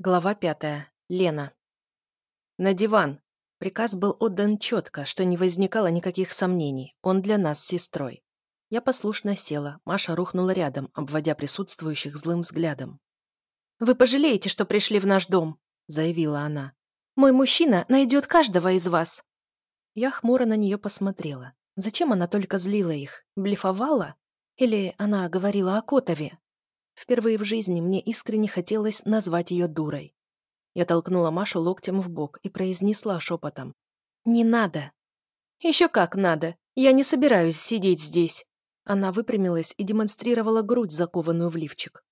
Глава пятая. Лена. На диван. Приказ был отдан четко, что не возникало никаких сомнений. Он для нас с сестрой. Я послушно села, Маша рухнула рядом, обводя присутствующих злым взглядом. «Вы пожалеете, что пришли в наш дом», — заявила она. «Мой мужчина найдет каждого из вас». Я хмуро на нее посмотрела. Зачем она только злила их? Блефовала? Или она говорила о Котове? Впервые в жизни мне искренне хотелось назвать ее дурой. Я толкнула Машу локтем в бок и произнесла шепотом. «Не надо». «Еще как надо. Я не собираюсь сидеть здесь». Она выпрямилась и демонстрировала грудь, закованную в лифчик.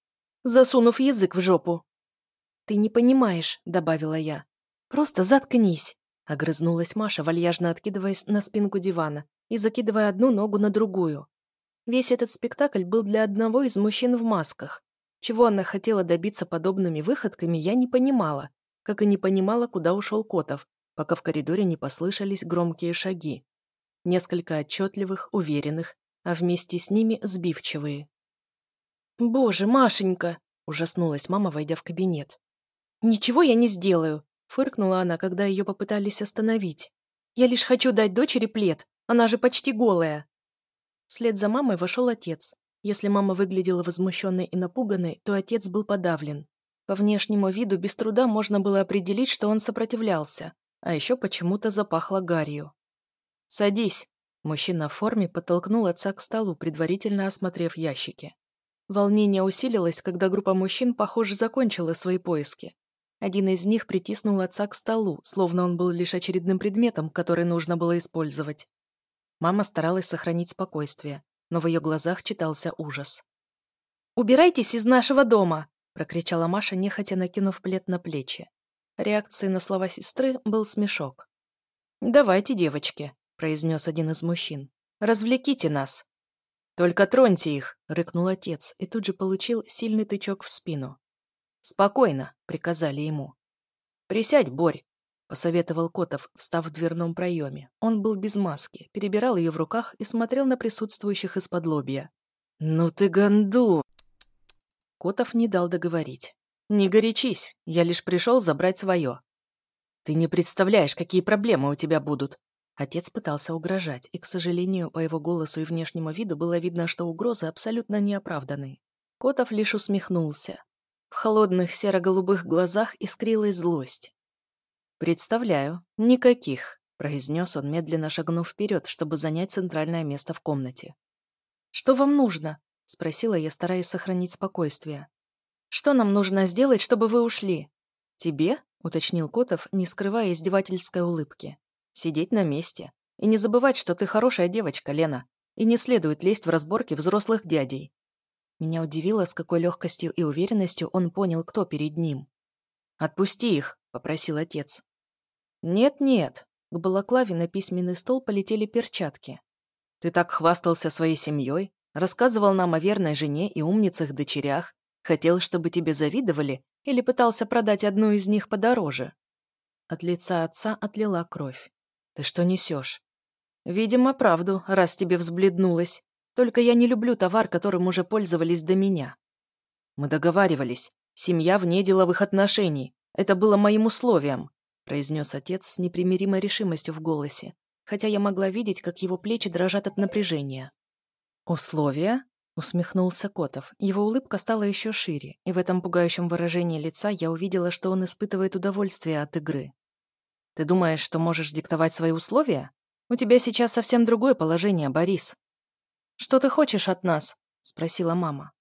Засунув язык в жопу. «Ты не понимаешь», — добавила я. «Просто заткнись», — огрызнулась Маша, вальяжно откидываясь на спинку дивана и закидывая одну ногу на другую. Весь этот спектакль был для одного из мужчин в масках. Чего она хотела добиться подобными выходками, я не понимала, как и не понимала, куда ушел Котов, пока в коридоре не послышались громкие шаги. Несколько отчетливых, уверенных, а вместе с ними сбивчивые. «Боже, Машенька!» – ужаснулась мама, войдя в кабинет. «Ничего я не сделаю!» – фыркнула она, когда ее попытались остановить. «Я лишь хочу дать дочери плед, она же почти голая!» Вслед за мамой вошел отец. Если мама выглядела возмущенной и напуганной, то отец был подавлен. По внешнему виду без труда можно было определить, что он сопротивлялся, а еще почему-то запахло гарью. «Садись!» Мужчина в форме подтолкнул отца к столу, предварительно осмотрев ящики. Волнение усилилось, когда группа мужчин, похоже, закончила свои поиски. Один из них притиснул отца к столу, словно он был лишь очередным предметом, который нужно было использовать. Мама старалась сохранить спокойствие, но в ее глазах читался ужас. «Убирайтесь из нашего дома!» – прокричала Маша, нехотя накинув плед на плечи. Реакцией на слова сестры был смешок. «Давайте, девочки», – произнес один из мужчин. «Развлеките нас». «Только троньте их», – рыкнул отец и тут же получил сильный тычок в спину. «Спокойно», – приказали ему. «Присядь, Борь», — посоветовал Котов, встав в дверном проеме. Он был без маски, перебирал ее в руках и смотрел на присутствующих из-под лобья. «Ну ты гонду!» Котов не дал договорить. «Не горячись, я лишь пришел забрать свое». «Ты не представляешь, какие проблемы у тебя будут!» Отец пытался угрожать, и, к сожалению, по его голосу и внешнему виду было видно, что угрозы абсолютно неоправданы. Котов лишь усмехнулся. В холодных серо-голубых глазах искрилась злость. «Представляю. Никаких», — произнес он, медленно шагнув вперед, чтобы занять центральное место в комнате. «Что вам нужно?» — спросила я, стараясь сохранить спокойствие. «Что нам нужно сделать, чтобы вы ушли?» «Тебе?» — уточнил Котов, не скрывая издевательской улыбки. «Сидеть на месте. И не забывать, что ты хорошая девочка, Лена. И не следует лезть в разборки взрослых дядей». Меня удивило, с какой легкостью и уверенностью он понял, кто перед ним. «Отпусти их», — попросил отец. «Нет-нет», — к балаклаве на письменный стол полетели перчатки. «Ты так хвастался своей семьей, рассказывал нам о верной жене и умницах-дочерях, хотел, чтобы тебе завидовали или пытался продать одну из них подороже?» От лица отца отлила кровь. «Ты что несешь?» «Видимо, правду, раз тебе взбледнулось. Только я не люблю товар, которым уже пользовались до меня». «Мы договаривались. Семья вне деловых отношений. Это было моим условием», произнес отец с непримиримой решимостью в голосе, хотя я могла видеть, как его плечи дрожат от напряжения. «Условия?» — усмехнулся Котов. Его улыбка стала еще шире, и в этом пугающем выражении лица я увидела, что он испытывает удовольствие от игры. «Ты думаешь, что можешь диктовать свои условия? У тебя сейчас совсем другое положение, Борис». «Что ты хочешь от нас?» — спросила мама.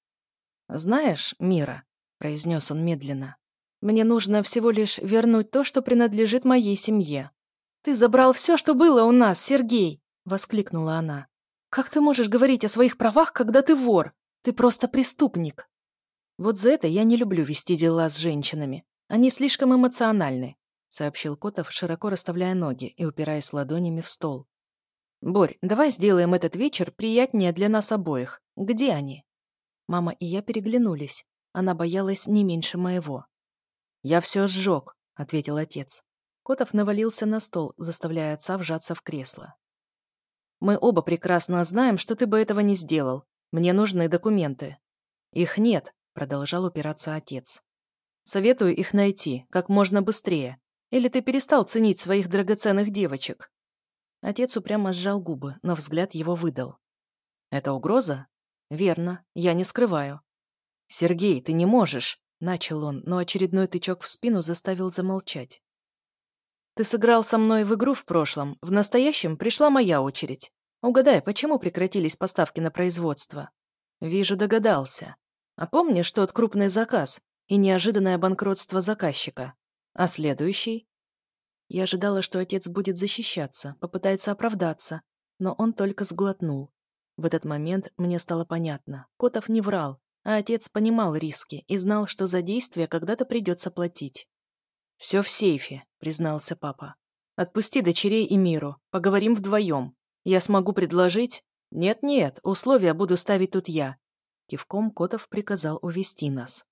«Знаешь, Мира», — произнес он медленно, мне нужно всего лишь вернуть то, что принадлежит моей семье. Ты забрал все, что было у нас, Сергей!» — воскликнула она. «Как ты можешь говорить о своих правах, когда ты вор? Ты просто преступник!» «Вот за это я не люблю вести дела с женщинами. Они слишком эмоциональны», — сообщил Котов, широко расставляя ноги и упираясь ладонями в стол. «Борь, давай сделаем этот вечер приятнее для нас обоих. Где они?» Мама и я переглянулись. Она боялась не меньше моего. «Я все сжег», — ответил отец. Котов навалился на стол, заставляя отца вжаться в кресло. «Мы оба прекрасно знаем, что ты бы этого не сделал. Мне нужны документы». «Их нет», — продолжал упираться отец. Советую их найти как можно быстрее. Или ты перестал ценить своих драгоценных девочек?» Отец упрямо сжал губы, но взгляд его выдал. «Это угроза?» «Верно, я не скрываю». «Сергей, ты не можешь!» — начал он, но очередной тычок в спину заставил замолчать. «Ты сыграл со мной в игру в прошлом, в настоящем пришла моя очередь. Угадай, почему прекратились поставки на производство?» «Вижу, догадался. А помнишь тот крупный заказ и неожиданное банкротство заказчика? А следующий?» Я ожидала, что отец будет защищаться, попытается оправдаться, но он только сглотнул. В этот момент мне стало понятно. Котов не врал, а отец понимал риски и знал, что за действия когда-то придется платить. «Все в сейфе», — признался папа. «Отпусти дочерей и миру. Поговорим вдвоем. Я смогу предложить...» «Нет-нет, условия буду ставить тут я». Кивком Котов приказал увести нас.